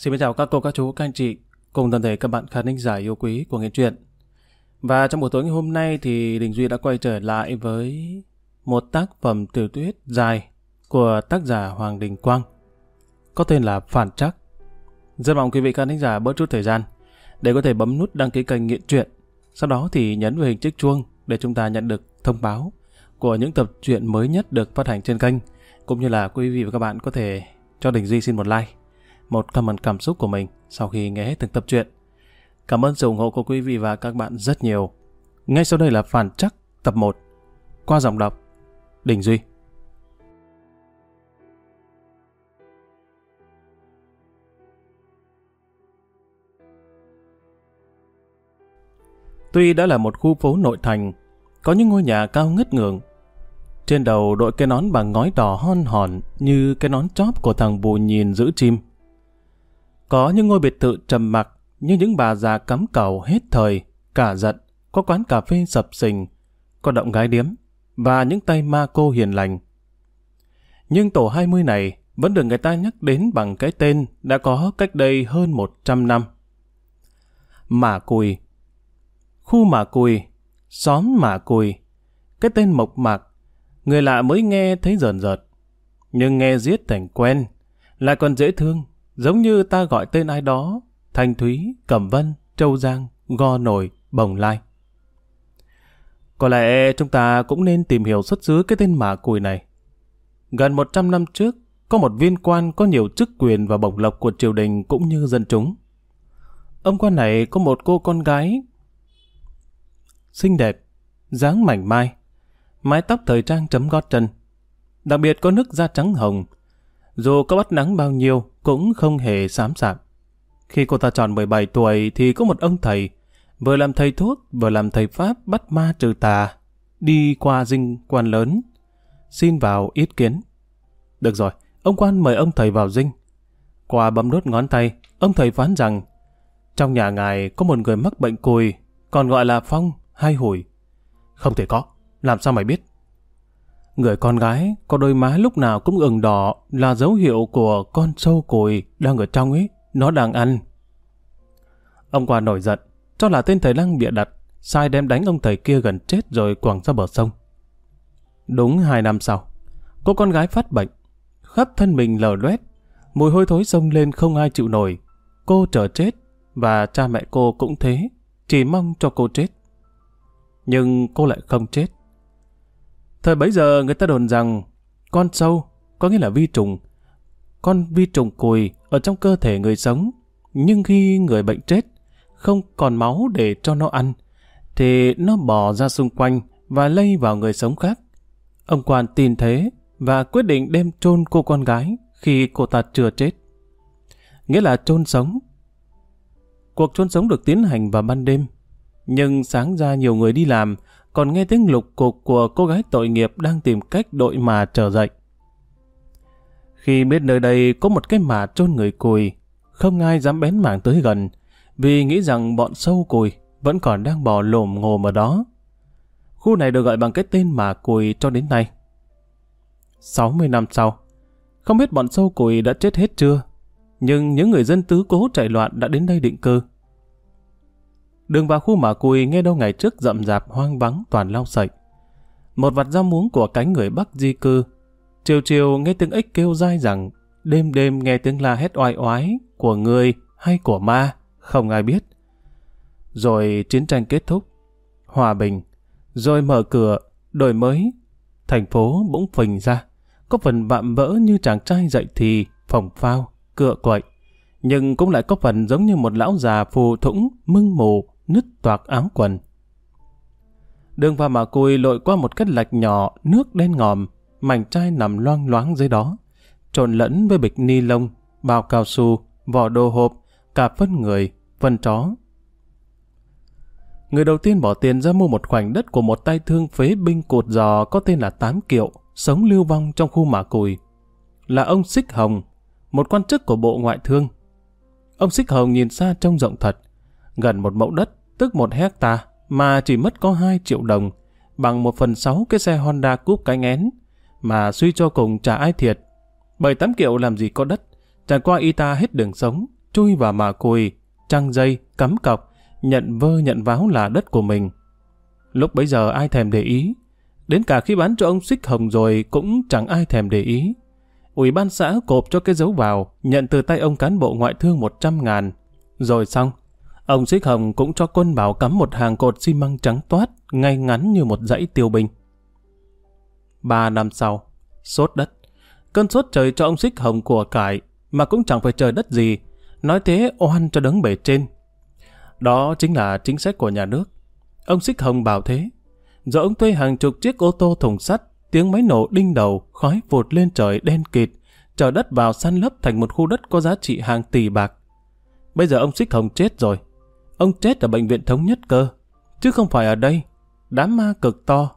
Xin chào các cô, các chú, các anh chị, cùng toàn thể các bạn khán thính giả yêu quý của nghe truyện. Và trong buổi tối ngày hôm nay thì Đình Duy đã quay trở lại với một tác phẩm tiểu thuyết dài của tác giả Hoàng Đình Quang, có tên là Phản Trắc. Rất mong quý vị khán thính giả bớt chút thời gian để có thể bấm nút đăng ký kênh Nghiện Truyện. Sau đó thì nhấn vào hình chiếc chuông để chúng ta nhận được thông báo của những tập truyện mới nhất được phát hành trên kênh, cũng như là quý vị và các bạn có thể cho Đình Duy xin một like một comment cảm xúc của mình sau khi nghe hết từng tập truyện. Cảm ơn sự ủng hộ của quý vị và các bạn rất nhiều. Ngay sau đây là phản chắc tập 1 qua giọng đọc Đình Duy. Tuy đã là một khu phố nội thành, có những ngôi nhà cao ngất ngường. Trên đầu đội cái nón bằng ngói đỏ hon hòn như cái nón chóp của thằng bù nhìn giữ chim. Có những ngôi biệt thự trầm mặc như những bà già cắm cầu hết thời, cả giận, có quán cà phê sập sình, có động gái điếm, và những tay ma cô hiền lành. Nhưng tổ 20 này vẫn được người ta nhắc đến bằng cái tên đã có cách đây hơn 100 năm. Mả Cùi Khu Mả Cùi, xóm Mả Cùi, cái tên mộc mạc, người lạ mới nghe thấy rờn rợt. Nhưng nghe giết thành quen, lại còn dễ thương, giống như ta gọi tên ai đó, Thanh Thúy, Cẩm Vân, Châu Giang, Go Nổi, Bồng Lai. Có lẽ chúng ta cũng nên tìm hiểu xuất xứ cái tên mả cùi này. Gần 100 năm trước, có một viên quan có nhiều chức quyền và bổng lộc của triều đình cũng như dân chúng. Ông quan này có một cô con gái xinh đẹp, dáng mảnh mai, mái tóc thời trang chấm gót chân. Đặc biệt có nước da trắng hồng, dù có bắt nắng bao nhiêu cũng không hề xám xạm. Khi cô ta tròn 17 tuổi thì có một ông thầy, vừa làm thầy thuốc vừa làm thầy Pháp bắt ma trừ tà, đi qua dinh quan lớn, xin vào ý kiến. Được rồi, ông quan mời ông thầy vào dinh. Qua bấm đốt ngón tay, ông thầy phán rằng trong nhà ngài có một người mắc bệnh cùi, còn gọi là phong hay hủi. Không thể có, làm sao mày biết? Người con gái có đôi má lúc nào cũng ửng đỏ là dấu hiệu của con sâu cùi đang ở trong ấy, nó đang ăn. Ông qua nổi giận, cho là tên thầy lăng bịa đặt, sai đem đánh ông thầy kia gần chết rồi quẳng ra bờ sông. Đúng hai năm sau, cô con gái phát bệnh, khắp thân mình lở loét, mùi hôi thối sông lên không ai chịu nổi. Cô chờ chết, và cha mẹ cô cũng thế, chỉ mong cho cô chết. Nhưng cô lại không chết. Thời bấy giờ người ta đồn rằng con sâu có nghĩa là vi trùng. Con vi trùng cùi ở trong cơ thể người sống, nhưng khi người bệnh chết, không còn máu để cho nó ăn, thì nó bò ra xung quanh và lây vào người sống khác. Ông quan tin thế và quyết định đem chôn cô con gái khi cô ta chưa chết. Nghĩa là chôn sống. Cuộc chôn sống được tiến hành vào ban đêm, nhưng sáng ra nhiều người đi làm, còn nghe tiếng lục cục của cô gái tội nghiệp đang tìm cách đội mà trở dậy. Khi biết nơi đây có một cái mả chôn người cùi, không ai dám bén mảng tới gần, vì nghĩ rằng bọn sâu cùi vẫn còn đang bò lồm ngồm ở đó. Khu này được gọi bằng cái tên mả cùi cho đến nay. 60 năm sau, không biết bọn sâu cùi đã chết hết chưa, nhưng những người dân tứ cố chạy loạn đã đến đây định cư. Đường vào khu mả cùi nghe đâu ngày trước rậm rạp hoang vắng toàn lau sậy. Một vặt rau muống của cánh người Bắc di cư. Chiều chiều nghe tiếng ếch kêu dai rằng, đêm đêm nghe tiếng la hét oai oái của người hay của ma, không ai biết. Rồi chiến tranh kết thúc, hòa bình, rồi mở cửa, đổi mới, thành phố bỗng phình ra, có phần vạm vỡ như chàng trai dậy thì, phồng phao, cựa quậy, nhưng cũng lại có phần giống như một lão già phù thủng, mưng mù, nứt toạc áo quần. Đường vào mà cùi lội qua một cái lạch nhỏ, nước đen ngòm, mảnh chai nằm loang loáng dưới đó, trộn lẫn với bịch ni lông, bao cao su, vỏ đồ hộp, cả phân người, phân chó. Người đầu tiên bỏ tiền ra mua một khoảnh đất của một tay thương phế binh cột giò có tên là Tám Kiệu, sống lưu vong trong khu mả cùi. Là ông Xích Hồng, một quan chức của Bộ Ngoại thương. Ông Xích Hồng nhìn xa trông rộng thật, gần một mẫu đất, tức một hecta mà chỉ mất có 2 triệu đồng, bằng một phần sáu cái xe Honda Coupe cánh én, mà suy cho cùng chả ai thiệt. Bởi tám kiệu làm gì có đất, chẳng qua y ta hết đường sống, chui vào mả cùi, trăng dây, cắm cọc, nhận vơ nhận váo là đất của mình. Lúc bấy giờ ai thèm để ý, đến cả khi bán cho ông xích hồng rồi cũng chẳng ai thèm để ý. Ủy ban xã cộp cho cái dấu vào, nhận từ tay ông cán bộ ngoại thương 100 ngàn. Rồi xong, ông xích hồng cũng cho quân bảo cắm một hàng cột xi măng trắng toát, ngay ngắn như một dãy tiêu binh. Ba năm sau, sốt đất. Cơn sốt trời cho ông xích hồng của cải, mà cũng chẳng phải trời đất gì. Nói thế oan cho đấng bể trên. Đó chính là chính sách của nhà nước. Ông xích hồng bảo thế. Giờ ông thuê hàng chục chiếc ô tô thùng sắt, tiếng máy nổ đinh đầu, khói vụt lên trời đen kịt, chờ đất vào săn lấp thành một khu đất có giá trị hàng tỷ bạc. Bây giờ ông xích hồng chết rồi. Ông chết ở bệnh viện thống nhất cơ, chứ không phải ở đây. Đám ma cực to.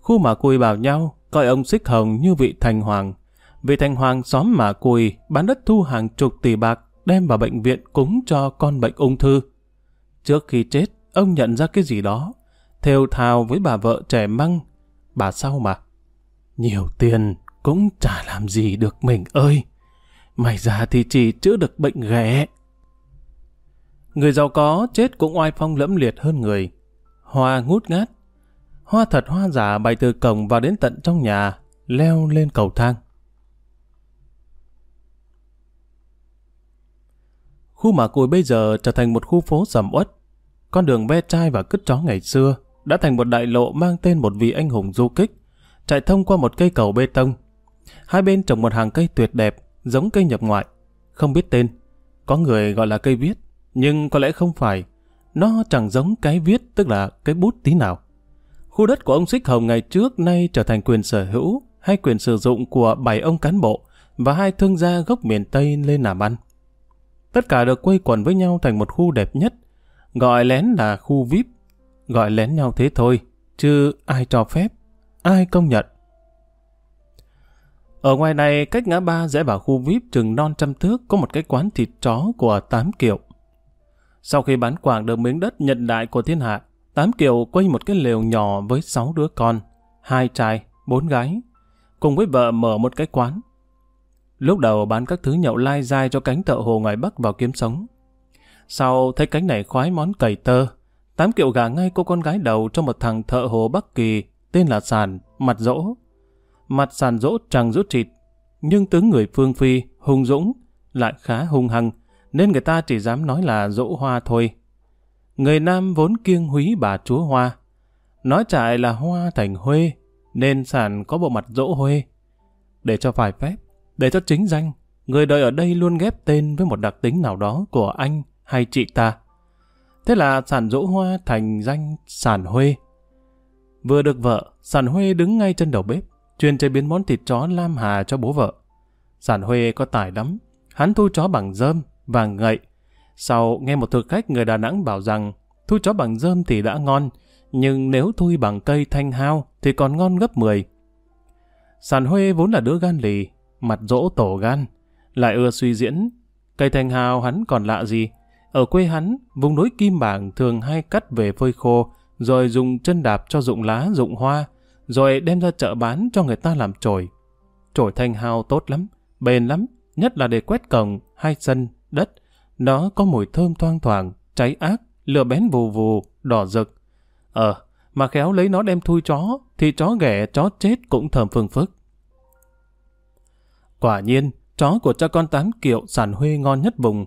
Khu mà cùi bảo nhau, coi ông xích hồng như vị thành hoàng. Vị thành hoàng xóm mà cùi bán đất thu hàng chục tỷ bạc đem vào bệnh viện cúng cho con bệnh ung thư. Trước khi chết, ông nhận ra cái gì đó, thều thào với bà vợ trẻ măng, bà sau mà. Nhiều tiền cũng chả làm gì được mình ơi. Mày già thì chỉ chữa được bệnh ghẻ. Người giàu có chết cũng oai phong lẫm liệt hơn người. Hoa ngút ngát. Hoa thật hoa giả bày từ cổng vào đến tận trong nhà, leo lên cầu thang. Khu mả cùi bây giờ trở thành một khu phố sầm uất. Con đường ve chai và cứt chó ngày xưa đã thành một đại lộ mang tên một vị anh hùng du kích, chạy thông qua một cây cầu bê tông. Hai bên trồng một hàng cây tuyệt đẹp, giống cây nhập ngoại, không biết tên. Có người gọi là cây viết, nhưng có lẽ không phải. Nó chẳng giống cái viết, tức là cái bút tí nào. Khu đất của ông Xích Hồng ngày trước nay trở thành quyền sở hữu hay quyền sử dụng của bảy ông cán bộ và hai thương gia gốc miền Tây lên làm ăn. Tất cả được quây quần với nhau thành một khu đẹp nhất, gọi lén là khu VIP, gọi lén nhau thế thôi, chứ ai cho phép, ai công nhận. Ở ngoài này, cách ngã ba rẽ vào khu VIP chừng non trăm thước có một cái quán thịt chó của Tám Kiệu. Sau khi bán quảng được miếng đất nhận đại của thiên hạ, Tám Kiều quay một cái lều nhỏ với sáu đứa con, hai trai, bốn gái, cùng với vợ mở một cái quán. Lúc đầu bán các thứ nhậu lai dai cho cánh thợ hồ ngoài Bắc vào kiếm sống. Sau thấy cánh này khoái món cầy tơ, Tám Kiều gả ngay cô con gái đầu cho một thằng thợ hồ Bắc Kỳ tên là Sàn, mặt dỗ. Mặt Sàn dỗ chẳng rút chịt, nhưng tướng người phương phi, hung dũng, lại khá hung hăng, nên người ta chỉ dám nói là dỗ hoa thôi. Người Nam vốn kiêng húy bà chúa Hoa. Nói trại là Hoa thành Huê, nên sản có bộ mặt dỗ Huê. Để cho phải phép, để cho chính danh, người đời ở đây luôn ghép tên với một đặc tính nào đó của anh hay chị ta. Thế là sản dỗ Hoa thành danh sản Huê. Vừa được vợ, sản Huê đứng ngay chân đầu bếp, chuyên chế biến món thịt chó lam hà cho bố vợ. Sản Huê có tài lắm, hắn thu chó bằng dơm và ngậy, sau nghe một thực khách người Đà Nẵng bảo rằng thui chó bằng rơm thì đã ngon, nhưng nếu thui bằng cây thanh hao thì còn ngon gấp 10. Sàn Huê vốn là đứa gan lì, mặt dỗ tổ gan, lại ưa suy diễn. Cây thanh hao hắn còn lạ gì? Ở quê hắn, vùng núi Kim Bảng thường hay cắt về phơi khô, rồi dùng chân đạp cho dụng lá, dụng hoa, rồi đem ra chợ bán cho người ta làm chổi. Chổi thanh hao tốt lắm, bền lắm, nhất là để quét cổng, hay sân, đất, nó có mùi thơm thoang thoảng, cháy ác, lửa bén vù vù, đỏ rực. Ờ, mà khéo lấy nó đem thui chó, thì chó ghẻ, chó chết cũng thơm phương phức. Quả nhiên, chó của cha con tám kiệu sản huê ngon nhất vùng.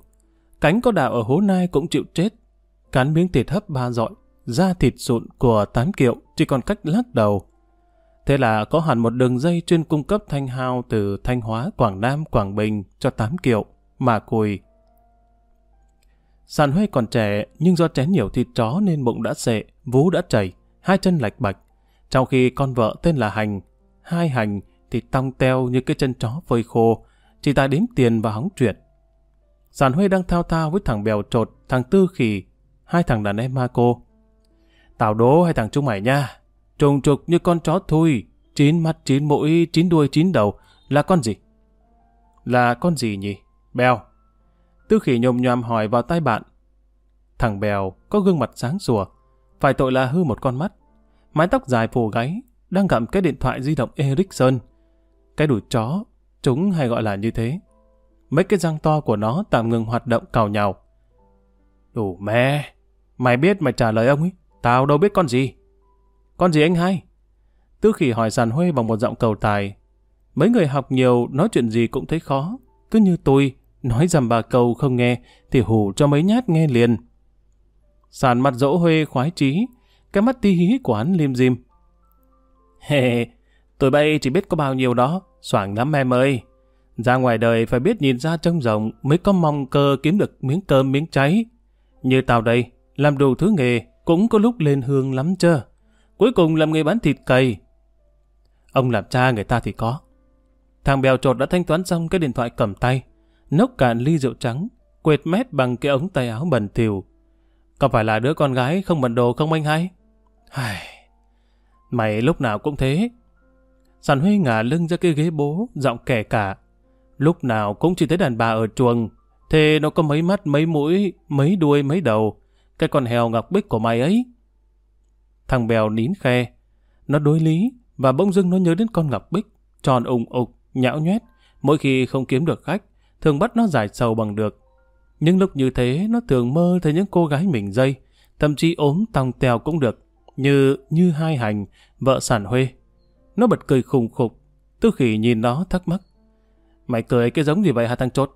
Cánh có đạo ở hố nai cũng chịu chết. Cán miếng thịt hấp ba dọi, da thịt sụn của tám kiệu chỉ còn cách lắc đầu. Thế là có hẳn một đường dây chuyên cung cấp thanh hao từ Thanh Hóa, Quảng Nam, Quảng Bình cho tám kiệu, mà cùi, Sàn Huê còn trẻ, nhưng do chén nhiều thịt chó nên bụng đã sệ, vú đã chảy, hai chân lạch bạch. Trong khi con vợ tên là Hành, hai Hành thì tong teo như cái chân chó phơi khô, chỉ tài đếm tiền và hóng chuyện. Sàn Huê đang thao thao với thằng bèo trột, thằng tư khỉ, hai thằng đàn em ma cô. Tào đố hai thằng chúng mày nha, trùng trục như con chó thui, chín mắt, chín mũi, chín đuôi, chín đầu, là con gì? Là con gì nhỉ? Bèo. Tư khỉ nhồm nhòm hỏi vào tai bạn. Thằng Bèo có gương mặt sáng sủa, phải tội là hư một con mắt. Mái tóc dài phủ gáy, đang gặm cái điện thoại di động Ericsson. Cái đuổi chó, chúng hay gọi là như thế. mấy cái răng to của nó tạm ngừng hoạt động cào nhào. Đủ mẹ, mày biết mày trả lời ông ấy, tao đâu biết con gì. Con gì anh hai? Tư khỉ hỏi sàn huê bằng một giọng cầu tài. Mấy người học nhiều nói chuyện gì cũng thấy khó, cứ như tôi, nói dầm bà cầu không nghe thì hù cho mấy nhát nghe liền. Sàn mặt dỗ huê khoái trí, cái mắt ti hí của hắn lim dim. Hề, tôi bay chỉ biết có bao nhiêu đó, soảng lắm em ơi. Ra ngoài đời phải biết nhìn ra trông rộng mới có mong cơ kiếm được miếng cơm miếng cháy. Như tao đây, làm đủ thứ nghề cũng có lúc lên hương lắm chưa. Cuối cùng làm nghề bán thịt cầy. Ông làm cha người ta thì có. Thằng bèo trột đã thanh toán xong cái điện thoại cầm tay, nốc cạn ly rượu trắng, quệt mét bằng cái ống tay áo bẩn thỉu. Có phải là đứa con gái không bận đồ không anh hay? hài, Mày lúc nào cũng thế. Sàn Huy ngả lưng ra cái ghế bố, giọng kẻ cả. Lúc nào cũng chỉ thấy đàn bà ở chuồng. Thế nó có mấy mắt, mấy mũi, mấy đuôi, mấy đầu. Cái con heo ngọc bích của mày ấy. Thằng bèo nín khe. Nó đối lý, và bỗng dưng nó nhớ đến con ngọc bích. Tròn ủng ục, nhão nhoét. Mỗi khi không kiếm được khách, thường bắt nó giải sầu bằng được. Nhưng lúc như thế, nó thường mơ thấy những cô gái mình dây, thậm chí ốm tòng tèo cũng được như như hai hành, vợ sản huê. Nó bật cười khùng khục, tư khỉ nhìn nó thắc mắc. Mày cười cái giống gì vậy hả thằng chốt?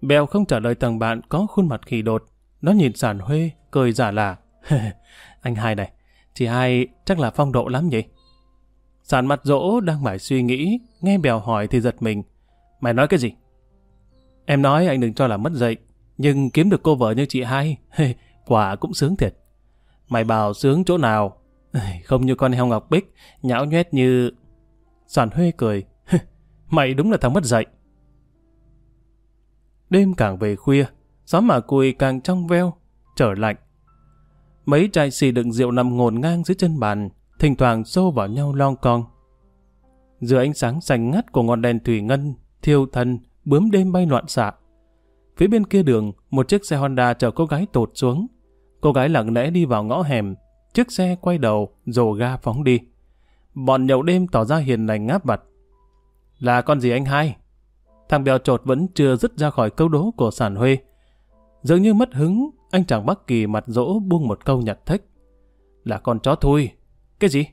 Bèo không trả lời thằng bạn có khuôn mặt khỉ đột. Nó nhìn sản huê, cười giả lả. anh hai này, chị hai chắc là phong độ lắm nhỉ? Sản mặt dỗ đang mải suy nghĩ, nghe bèo hỏi thì giật mình. Mày nói cái gì? Em nói anh đừng cho là mất dạy nhưng kiếm được cô vợ như chị hai, quả cũng sướng thiệt. Mày bảo sướng chỗ nào? Không như con heo ngọc bích, nhão nhoét như... Sản Huê cười. Mày đúng là thằng mất dạy. Đêm càng về khuya, gió mà cùi càng trong veo, trở lạnh. Mấy chai xì đựng rượu nằm ngổn ngang dưới chân bàn, thỉnh thoảng xô vào nhau lon con. Giữa ánh sáng xanh ngắt của ngọn đèn thủy ngân, thiêu thân, bướm đêm bay loạn xạ. Phía bên kia đường, một chiếc xe Honda chở cô gái tột xuống, Cô gái lặng lẽ đi vào ngõ hẻm, chiếc xe quay đầu, rồ ga phóng đi. Bọn nhậu đêm tỏ ra hiền lành ngáp vặt. Là con gì anh hai? Thằng bèo trột vẫn chưa dứt ra khỏi câu đố của sản huê. Dường như mất hứng, anh chàng Bắc Kỳ mặt dỗ buông một câu nhặt thách. Là con chó thui. Cái gì?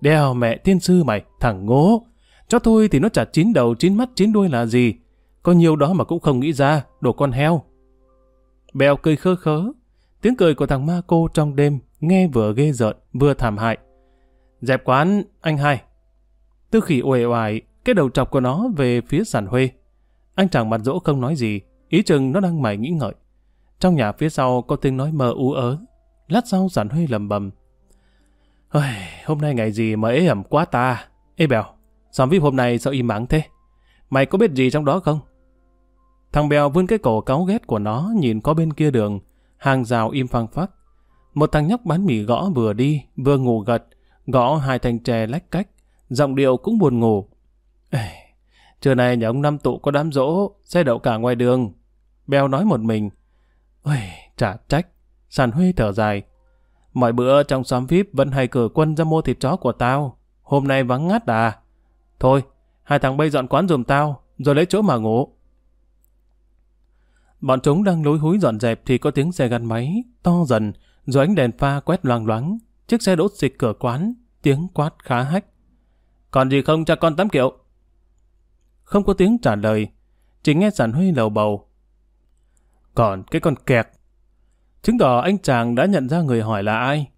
Đèo mẹ tiên sư mày, thằng ngố. Chó thui thì nó chả chín đầu, chín mắt, chín đuôi là gì? Có nhiều đó mà cũng không nghĩ ra, đồ con heo. Bèo cười khơ khớ, Tiếng cười của thằng ma cô trong đêm nghe vừa ghê rợn vừa thảm hại. Dẹp quán, anh hai. Tư khỉ uể oải, cái đầu chọc của nó về phía sàn huê. Anh chàng mặt dỗ không nói gì, ý chừng nó đang mải nghĩ ngợi. Trong nhà phía sau có tiếng nói mờ ú ớ. Lát sau sàn huê lầm bầm. Ôi, hôm nay ngày gì mà ế ẩm quá ta. Ê bèo, xóm vip hôm nay sao im mắng thế? Mày có biết gì trong đó không? Thằng bèo vươn cái cổ cáu ghét của nó nhìn có bên kia đường, hàng rào im phăng phắc. Một thằng nhóc bán mì gõ vừa đi, vừa ngủ gật, gõ hai thanh tre lách cách, giọng điệu cũng buồn ngủ. Ê, trưa nay nhà ông Năm Tụ có đám rỗ, xe đậu cả ngoài đường. Bèo nói một mình. Ôi, trả trách. Sàn Huy thở dài. Mọi bữa trong xóm VIP vẫn hay cử quân ra mua thịt chó của tao. Hôm nay vắng ngắt à. Thôi, hai thằng bây dọn quán dùm tao, rồi lấy chỗ mà ngủ. Bọn chúng đang lối húi dọn dẹp thì có tiếng xe gắn máy, to dần, rồi ánh đèn pha quét loang loáng. Chiếc xe đốt xịt cửa quán, tiếng quát khá hách. Còn gì không cho con tắm kiệu? Không có tiếng trả lời, chỉ nghe sản huy lầu bầu. Còn cái con kẹt. Chứng tỏ anh chàng đã nhận ra người hỏi là ai.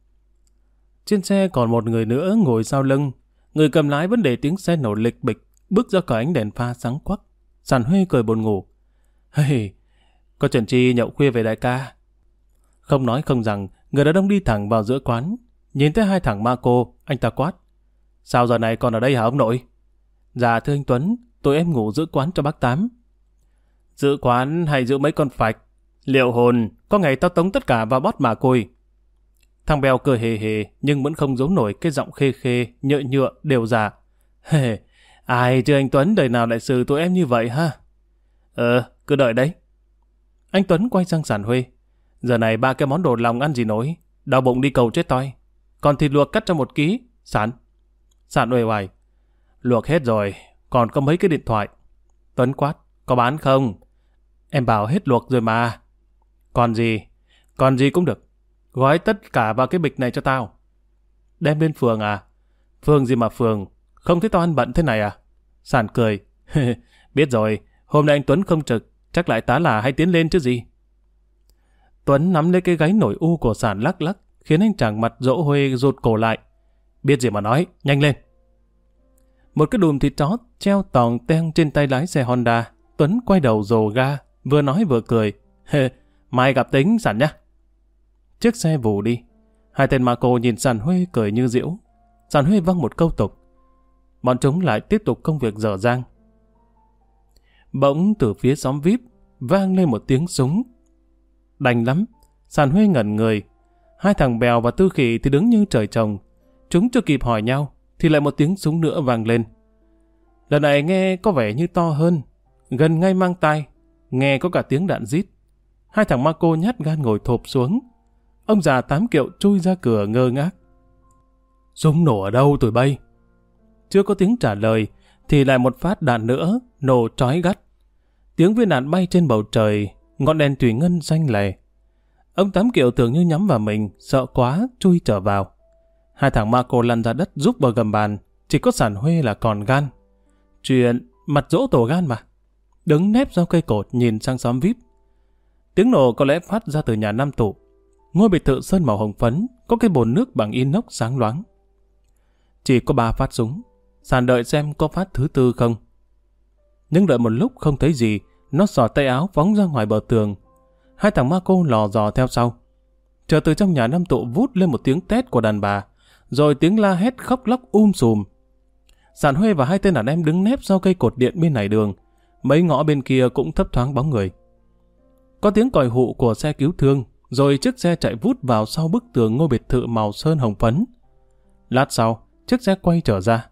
Trên xe còn một người nữa ngồi sau lưng. Người cầm lái vẫn để tiếng xe nổ lịch bịch, bước ra khỏi ánh đèn pha sáng quắc. Sản huy cười buồn ngủ. Hey, có chuyện chi nhậu khuya về đại ca? Không nói không rằng, người đàn ông đi thẳng vào giữa quán. Nhìn thấy hai thằng ma cô, anh ta quát. Sao giờ này còn ở đây hả ông nội? Dạ thưa anh Tuấn, tôi em ngủ giữ quán cho bác Tám. Giữ quán hay giữ mấy con phạch? Liệu hồn, có ngày tao tống tất cả vào bót mà côi. Thằng Bèo cười hề hề, nhưng vẫn không giấu nổi cái giọng khê khê, nhựa nhựa, đều dạ. già. Hề, ai chứ anh Tuấn đời nào lại xử tụi em như vậy ha? Ờ, cứ đợi đấy. Anh Tuấn quay sang sản Huê. Giờ này ba cái món đồ lòng ăn gì nổi. Đau bụng đi cầu chết toi. Còn thịt luộc cắt cho một ký. Sản. Sản uể oải. Luộc hết rồi. Còn có mấy cái điện thoại. Tuấn quát. Có bán không? Em bảo hết luộc rồi mà. Còn gì? Còn gì cũng được. Gói tất cả vào cái bịch này cho tao. Đem lên phường à? Phường gì mà phường? Không thấy tao ăn bận thế này à? Sản cười. Biết rồi, hôm nay anh Tuấn không trực, chắc lại tá là hay tiến lên chứ gì. Tuấn nắm lấy cái gáy nổi u của sản lắc lắc, khiến anh chàng mặt dỗ huê rụt cổ lại. Biết gì mà nói, nhanh lên. Một cái đùm thịt chó treo tòng teng trên tay lái xe Honda. Tuấn quay đầu rồ ga, vừa nói vừa cười. Hê, mai gặp tính sản nhá. Chiếc xe vù đi. Hai tên ma cô nhìn sản Huê cười như diễu. sản Huê văng một câu tục. Bọn chúng lại tiếp tục công việc dở dang. Bỗng từ phía xóm vip vang lên một tiếng súng. Đành lắm. Sàn Huê ngẩn người. Hai thằng bèo và tư khỉ thì đứng như trời trồng. Chúng chưa kịp hỏi nhau thì lại một tiếng súng nữa vang lên. Lần này nghe có vẻ như to hơn, gần ngay mang tai nghe có cả tiếng đạn rít. Hai thằng ma cô nhát gan ngồi thộp xuống. Ông già tám kiệu chui ra cửa ngơ ngác. Súng nổ ở đâu tụi bay? Chưa có tiếng trả lời, thì lại một phát đạn nữa, nổ trói gắt. Tiếng viên đạn bay trên bầu trời, ngọn đèn thủy ngân xanh lè. Ông tám kiệu tưởng như nhắm vào mình, sợ quá, chui trở vào. Hai thằng ma cô lăn ra đất giúp vào gầm bàn, chỉ có sản huê là còn gan. Chuyện mặt dỗ tổ gan mà. Đứng nép sau cây cột nhìn sang xóm vip. Tiếng nổ có lẽ phát ra từ nhà năm Tụ Ngôi biệt thự sơn màu hồng phấn, có cái bồn nước bằng inox sáng loáng. Chỉ có ba phát súng, sàn đợi xem có phát thứ tư không. Nhưng đợi một lúc không thấy gì, nó sò tay áo phóng ra ngoài bờ tường. Hai thằng ma cô lò dò theo sau. Chờ từ trong nhà năm tụ vút lên một tiếng tét của đàn bà, rồi tiếng la hét khóc lóc um sùm. sàn Huê và hai tên đàn em đứng nép sau cây cột điện bên này đường. Mấy ngõ bên kia cũng thấp thoáng bóng người. Có tiếng còi hụ của xe cứu thương, rồi chiếc xe chạy vút vào sau bức tường ngôi biệt thự màu sơn hồng phấn. Lát sau, chiếc xe quay trở ra.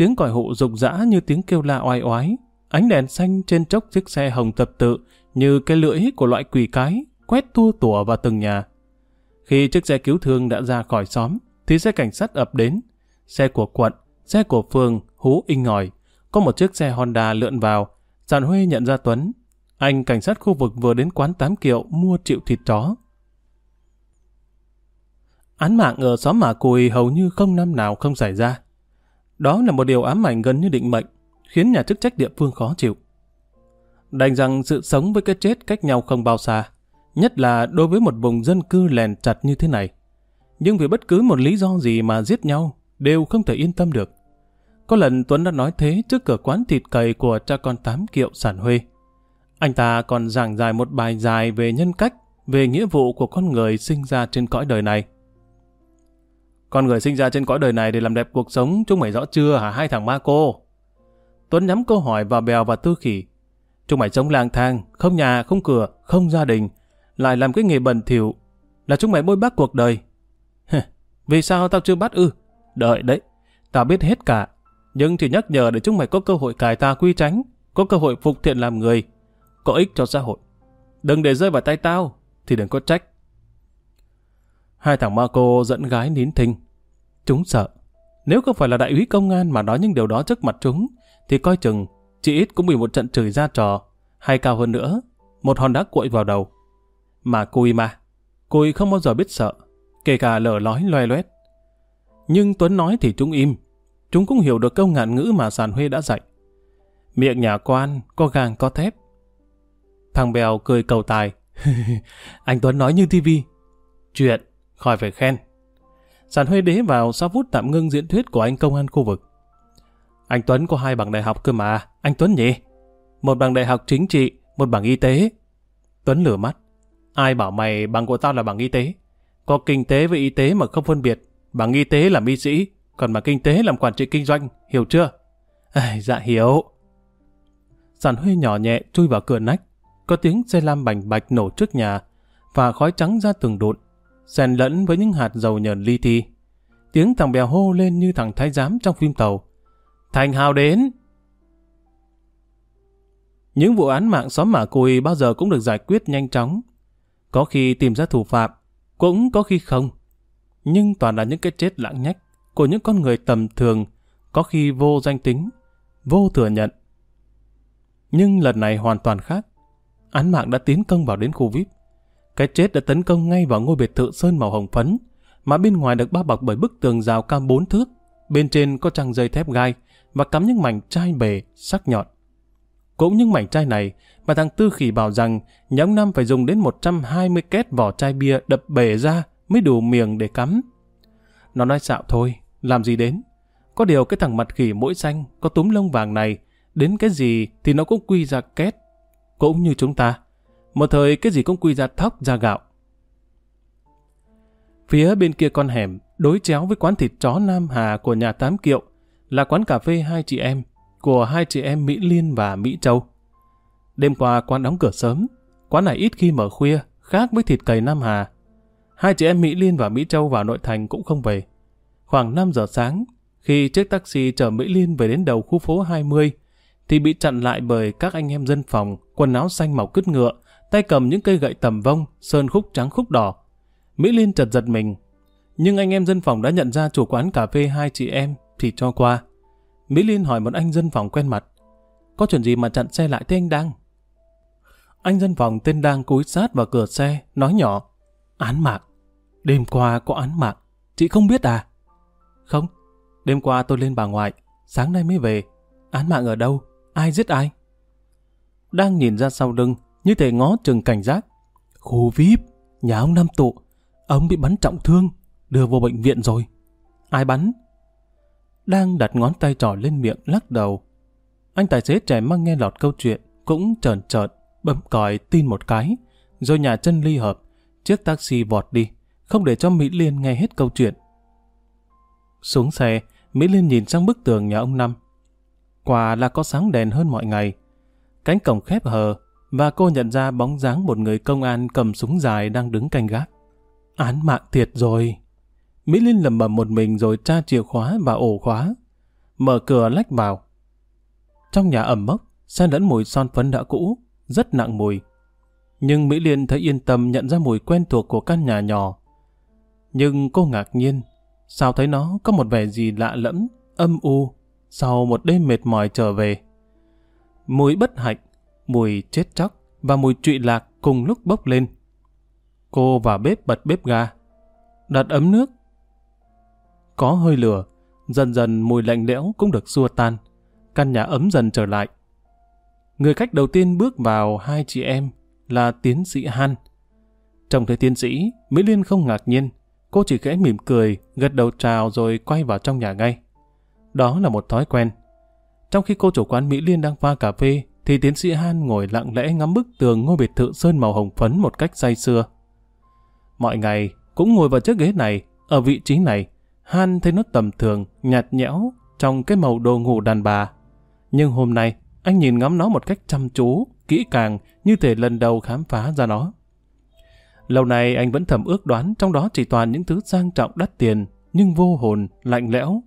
Tiếng còi hụ rục rã như tiếng kêu la oai oái. Ánh đèn xanh trên chốc chiếc xe hồng tập tự như cái lưỡi của loại quỷ cái quét tua tủa vào từng nhà. Khi chiếc xe cứu thương đã ra khỏi xóm, thì xe cảnh sát ập đến. Xe của quận, xe của phường hú inh ngòi. Có một chiếc xe Honda lượn vào. Giàn Huê nhận ra Tuấn. Anh cảnh sát khu vực vừa đến quán 8 kiệu mua triệu thịt chó. Án mạng ở xóm Mả Cùi hầu như không năm nào không xảy ra. Đó là một điều ám ảnh gần như định mệnh, khiến nhà chức trách địa phương khó chịu. Đành rằng sự sống với cái chết cách nhau không bao xa, nhất là đối với một vùng dân cư lèn chặt như thế này nhưng vì bất cứ một lý do gì mà giết nhau, đều không thể yên tâm được. Có lần Tuấn đã nói thế trước cửa quán thịt cầy của cha con tám kiệu sản Huê. Anh ta còn giảng dài một bài dài về nhân cách, về nghĩa vụ của con người sinh ra trên cõi đời này. Con người sinh ra trên cõi đời này để làm đẹp cuộc sống, chúng mày rõ chưa hả hai thằng ma cô? Tuấn nhắm câu hỏi vào bèo và tư khỉ. Chúng mày sống lang thang, không nhà, không cửa, không gia đình, lại làm cái nghề bẩn thỉu là chúng mày bôi bác cuộc đời, vì sao tao chưa bắt ư? Đợi đấy, tao biết hết cả. Nhưng chỉ nhắc nhở để chúng mày có cơ hội cải tà quy tránh, có cơ hội phục thiện làm người, có ích cho xã hội. Đừng để rơi vào tay tao, thì đừng có trách. Hai thằng ma cô dẫn gái nín thinh. Chúng sợ. Nếu không phải là đại úy công an mà nói những điều đó trước mặt chúng, thì coi chừng, chỉ ít cũng bị một trận chửi ra trò, hay cao hơn nữa, một hòn đá cuội vào đầu. Mà cùi mà, cùi không bao giờ biết sợ, kể cả lở lói loe loét. Nhưng Tuấn nói thì chúng im. Chúng cũng hiểu được câu ngạn ngữ mà sàn Huê đã dạy. Miệng nhà quan, có gang có thép. Thằng Bèo cười cầu tài. Anh Tuấn nói như tivi. Chuyện, khỏi phải khen. Sàn Huê đế vào sau phút tạm ngưng diễn thuyết của anh công an khu vực. Anh Tuấn có hai bằng đại học cơ mà, anh Tuấn nhỉ? Một bằng đại học chính trị, một bằng y tế. Tuấn lửa mắt. Ai bảo mày bằng của tao là bằng y tế? Có kinh tế với y tế mà không phân biệt. Bằng y tế làm y sĩ, còn bằng kinh tế làm quản trị kinh doanh, hiểu chưa? À, dạ hiểu. Sản Huê nhỏ nhẹ chui vào cửa nách. Có tiếng xe lam bành bạch nổ trước nhà, và khói trắng ra từng đụn, xen lẫn với những hạt dầu nhờn li thi. Tiếng thằng bèo hô lên như thằng thái giám trong phim tàu. Thành hào đến! Những vụ án mạng xóm mả cùi bao giờ cũng được giải quyết nhanh chóng. Có khi tìm ra thủ phạm, cũng có khi không. Nhưng toàn là những cái chết lãng nhách của những con người tầm thường, có khi vô danh tính, vô thừa nhận. Nhưng lần này hoàn toàn khác. Án mạng đã tiến công vào đến khu VIP. Cái chết đã tấn công ngay vào ngôi biệt thự sơn màu hồng phấn, mà bên ngoài được bao bọc bởi bức tường rào cao bốn thước. Bên trên có trăng dây thép gai và cắm những mảnh chai bề sắc nhọn. Cũng những mảnh chai này mà thằng Tư Khỉ bảo rằng nhóm Năm phải dùng đến 120 két vỏ chai bia đập bể ra mới đủ miệng để cắm. Nó nói xạo thôi, làm gì đến. Có điều cái thằng mặt khỉ mũi xanh có túm lông vàng này, đến cái gì thì nó cũng quy ra két. Cũng như chúng ta. Một thời cái gì cũng quy ra thóc ra gạo. Phía bên kia con hẻm, đối chéo với quán thịt chó Nam Hà của nhà Tám Kiệu, là quán cà phê hai chị em, của hai chị em Mỹ Liên và Mỹ Châu. Đêm qua quán đóng cửa sớm, quán này ít khi mở khuya, khác với thịt cầy Nam Hà. Hai chị em Mỹ Liên và Mỹ Châu vào nội thành cũng không về. Khoảng 5 giờ sáng, khi chiếc taxi chở Mỹ Liên về đến đầu khu phố 20, thì bị chặn lại bởi các anh em dân phòng, quần áo xanh màu cứt ngựa, tay cầm những cây gậy tầm vông, sơn khúc trắng khúc đỏ. Mỹ Liên chật giật mình, nhưng anh em dân phòng đã nhận ra chủ quán cà phê hai chị em thì cho qua. Mỹ Liên hỏi một anh dân phòng quen mặt, có chuyện gì mà chặn xe lại thế anh Đăng? Anh dân phòng tên Đang cúi sát vào cửa xe, nói nhỏ, án mạng. Đêm qua có án mạng, chị không biết à? Không, đêm qua tôi lên bà ngoại, sáng nay mới về. Án mạng ở đâu? Ai giết ai? Đang nhìn ra sau lưng, như thể ngó chừng cảnh giác. Khu VIP, nhà ông Năm Tụ, ông bị bắn trọng thương, đưa vô bệnh viện rồi. Ai bắn? Đang đặt ngón tay trỏ lên miệng lắc đầu. Anh tài xế trẻ mang nghe lọt câu chuyện, cũng trờn trợn, bấm còi tin một cái, rồi nhà chân ly hợp, chiếc taxi vọt đi, không để cho Mỹ Liên nghe hết câu chuyện. Xuống xe, Mỹ Liên nhìn sang bức tường nhà ông Năm. Quả là có sáng đèn hơn mọi ngày. Cánh cổng khép hờ, và cô nhận ra bóng dáng một người công an cầm súng dài đang đứng canh gác. Án mạng thiệt rồi. Mỹ Liên lầm bầm một mình rồi tra chìa khóa và ổ khóa. Mở cửa lách vào. Trong nhà ẩm mốc, xen lẫn mùi son phấn đã cũ, rất nặng mùi. Nhưng Mỹ Liên thấy yên tâm nhận ra mùi quen thuộc của căn nhà nhỏ. Nhưng cô ngạc nhiên, sao thấy nó có một vẻ gì lạ lẫm, âm u, sau một đêm mệt mỏi trở về. Mùi bất hạnh, mùi chết chóc và mùi trụy lạc cùng lúc bốc lên. Cô vào bếp bật bếp ga, đặt ấm nước. Có hơi lửa, dần dần mùi lạnh lẽo cũng được xua tan. Căn nhà ấm dần trở lại. Người khách đầu tiên bước vào hai chị em là tiến sĩ Han. Trông thấy tiến sĩ, Mỹ Liên không ngạc nhiên. Cô chỉ khẽ mỉm cười, gật đầu chào rồi quay vào trong nhà ngay. Đó là một thói quen. Trong khi cô chủ quán Mỹ Liên đang pha cà phê, thì tiến sĩ Han ngồi lặng lẽ ngắm bức tường ngôi biệt thự sơn màu hồng phấn một cách say sưa. Mọi ngày, cũng ngồi vào chiếc ghế này, ở vị trí này, Han thấy nó tầm thường, nhạt nhẽo trong cái màu đồ ngủ đàn bà. Nhưng hôm nay, anh nhìn ngắm nó một cách chăm chú, kỹ càng, như thể lần đầu khám phá ra nó. Lâu nay anh vẫn thầm ước đoán trong đó chỉ toàn những thứ sang trọng đắt tiền, nhưng vô hồn, lạnh lẽo.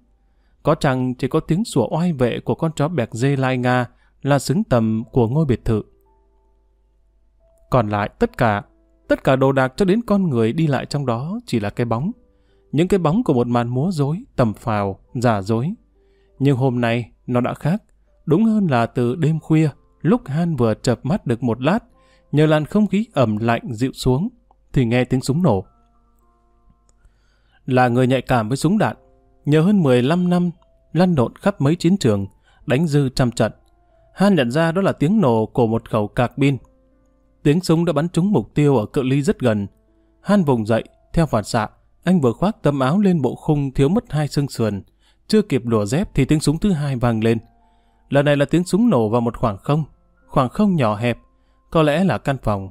Có chăng chỉ có tiếng sủa oai vệ của con chó bẹc dê lai Nga là xứng tầm của ngôi biệt thự. Còn lại tất cả, tất cả đồ đạc cho đến con người đi lại trong đó chỉ là cái bóng. Những cái bóng của một màn múa dối, tầm phào, giả dối. Nhưng hôm nay nó đã khác. Đúng hơn là từ đêm khuya, lúc Han vừa chập mắt được một lát, nhờ làn không khí ẩm lạnh dịu xuống, thì nghe tiếng súng nổ. Là người nhạy cảm với súng đạn, nhờ hơn 15 năm lăn lộn khắp mấy chiến trường, đánh dư trăm trận, Han nhận ra đó là tiếng nổ của một khẩu cạc bin. Tiếng súng đã bắn trúng mục tiêu ở cự ly rất gần. Han vùng dậy, theo phản xạ, anh vừa khoác tấm áo lên bộ khung thiếu mất hai xương sườn. Chưa kịp lùa dép thì tiếng súng thứ hai vang lên. Lần này là tiếng súng nổ vào một khoảng không, khoảng không nhỏ hẹp, có lẽ là căn phòng.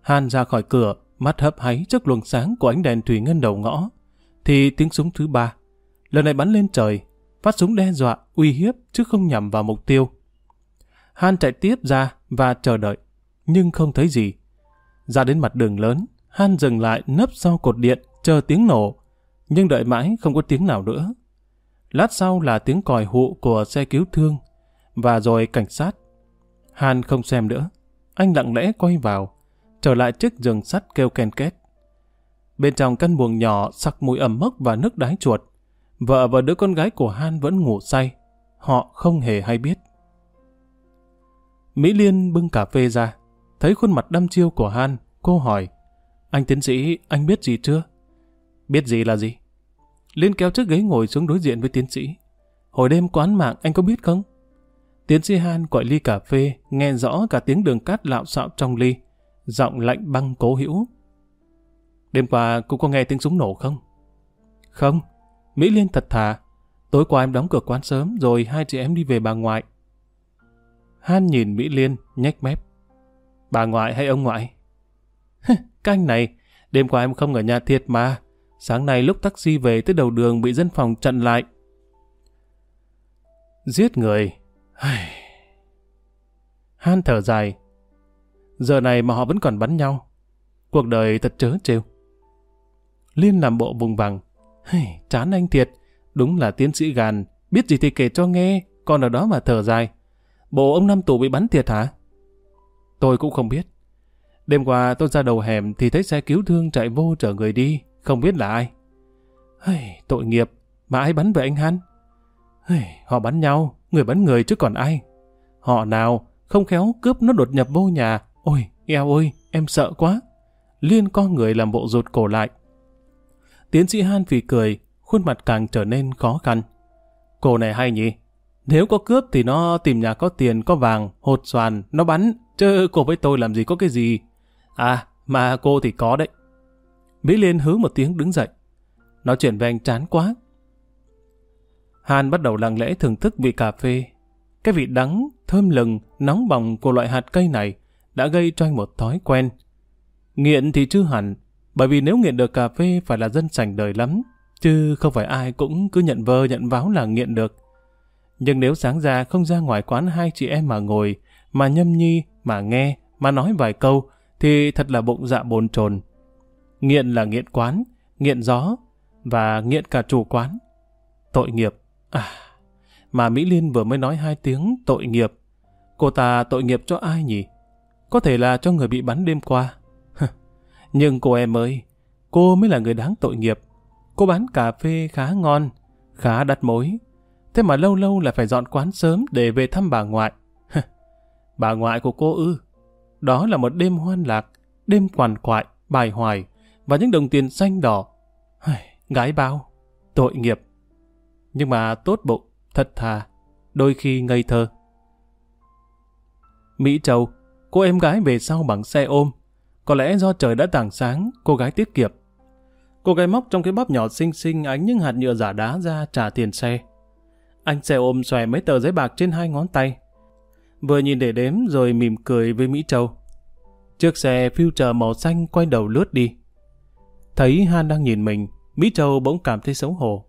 Han ra khỏi cửa, mắt hấp háy trước luồng sáng của ánh đèn thủy ngân đầu ngõ. Thì tiếng súng thứ ba, lần này bắn lên trời, phát súng đe dọa, uy hiếp chứ không nhằm vào mục tiêu. Han chạy tiếp ra và chờ đợi, nhưng không thấy gì. Ra đến mặt đường lớn, Han dừng lại nấp sau cột điện, chờ tiếng nổ, nhưng đợi mãi không có tiếng nào nữa. Lát sau là tiếng còi hụ của xe cứu thương, và rồi cảnh sát. Han không xem nữa, anh lặng lẽ quay vào, trở lại chiếc giường sắt kêu ken két. Bên trong căn buồng nhỏ sặc mùi ẩm mốc và nước đái chuột, vợ và đứa con gái của Han vẫn ngủ say. Họ không hề hay biết. Mỹ Liên bưng cà phê ra, thấy khuôn mặt đăm chiêu của Han, cô hỏi, anh tiến sĩ, anh biết gì chưa? Biết gì là gì? Liên kéo chiếc ghế ngồi xuống đối diện với tiến sĩ. Hồi đêm quán mạng anh có biết không? Tiến sĩ Han gọi ly cà phê, nghe rõ cả tiếng đường cát lạo xạo trong ly. Giọng lạnh băng cố hữu. Đêm qua cô có nghe tiếng súng nổ không? Không. Mỹ Liên thật thà. Tối qua em đóng cửa quán sớm rồi hai chị em đi về bà ngoại. Han nhìn Mỹ Liên, nhếch mép. Bà ngoại hay ông ngoại? Canh này, đêm qua em không ở nhà thiệt mà. Sáng nay lúc taxi về tới đầu đường bị dân phòng chặn lại. Giết người. Han thở dài. Giờ này mà họ vẫn còn bắn nhau. Cuộc đời thật trớ trêu. Liên làm bộ vùng vằng. Chán anh thiệt. Đúng là tiến sĩ gàn. Biết gì thì kể cho nghe. Còn ở đó mà thở dài. Bộ ông năm tù bị bắn thiệt hả? Tôi cũng không biết. Đêm qua tôi ra đầu hẻm thì thấy xe cứu thương chạy vô chở người đi. Không biết là ai. Hey, tội nghiệp. Mà ai bắn về anh Han? Hey, họ bắn nhau. Người bắn người chứ còn ai. Họ nào không khéo cướp nó đột nhập vô nhà. Ôi, eo ơi, em sợ quá. Liên con người làm bộ rụt cổ lại. Tiến sĩ Han phì cười, khuôn mặt càng trở nên khó khăn. Cô này hay nhỉ? Nếu có cướp thì nó tìm nhà có tiền, có vàng, hột xoàn, nó bắn. Chứ cô với tôi làm gì có cái gì. À, mà cô thì có đấy. Mỹ Liên hứ một tiếng đứng dậy. Nói chuyện với anh chán quá. Han bắt đầu lặng lẽ thưởng thức vị cà phê. Cái vị đắng, thơm lừng, nóng bỏng của loại hạt cây này đã gây cho anh một thói quen. Nghiện thì chưa hẳn, bởi vì nếu nghiện được cà phê phải là dân sành đời lắm, chứ không phải ai cũng cứ nhận vơ nhận váo là nghiện được. Nhưng nếu sáng ra không ra ngoài quán hai chị em mà ngồi, mà nhâm nhi, mà nghe, mà nói vài câu, thì thật là bụng dạ bồn chồn. Nghiện là nghiện quán, nghiện gió, và nghiện cả chủ quán. Tội nghiệp. À, mà Mỹ Liên vừa mới nói hai tiếng tội nghiệp. Cô ta tội nghiệp cho ai nhỉ? Có thể là cho người bị bắn đêm qua. Nhưng cô em ơi, cô mới là người đáng tội nghiệp. Cô bán cà phê khá ngon, khá đắt mối. Thế mà lâu lâu là phải dọn quán sớm để về thăm bà ngoại. bà ngoại của cô ư. Đó là một đêm hoan lạc, đêm quằn quại, bài hoài và những đồng tiền xanh đỏ. Gái bao, tội nghiệp. Nhưng mà tốt bụng, thật thà, đôi khi ngây thơ. Mỹ Châu, cô em gái về sau bằng xe ôm. Có lẽ do trời đã tảng sáng, cô gái tiết kiệm. Cô gái móc trong cái bóp nhỏ xinh xinh ánh những hạt nhựa giả đá ra trả tiền xe. Anh xe ôm xòe mấy tờ giấy bạc trên hai ngón tay. Vừa nhìn để đếm rồi mỉm cười với Mỹ Châu. Chiếc xe Future màu xanh quay đầu lướt đi. Thấy Han đang nhìn mình, Mỹ Châu bỗng cảm thấy xấu hổ.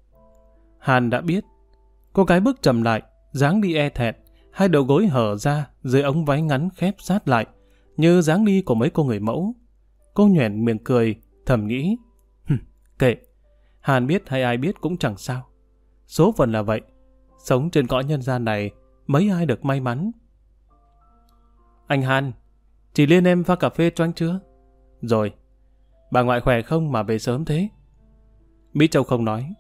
Han đã biết. Cô gái bước chậm lại, dáng đi e thẹn, hai đầu gối hở ra dưới ống váy ngắn khép sát lại, như dáng đi của mấy cô người mẫu. Cô nhoẻn miệng cười, thầm nghĩ. Kệ, Hàn biết hay ai biết cũng chẳng sao. Số phận là vậy. Sống trên cõi nhân gian này, mấy ai được may mắn. Anh Han, chị Liên em pha cà phê cho anh chưa? Rồi. Bà ngoại khỏe không mà về sớm thế? Mỹ Châu không nói.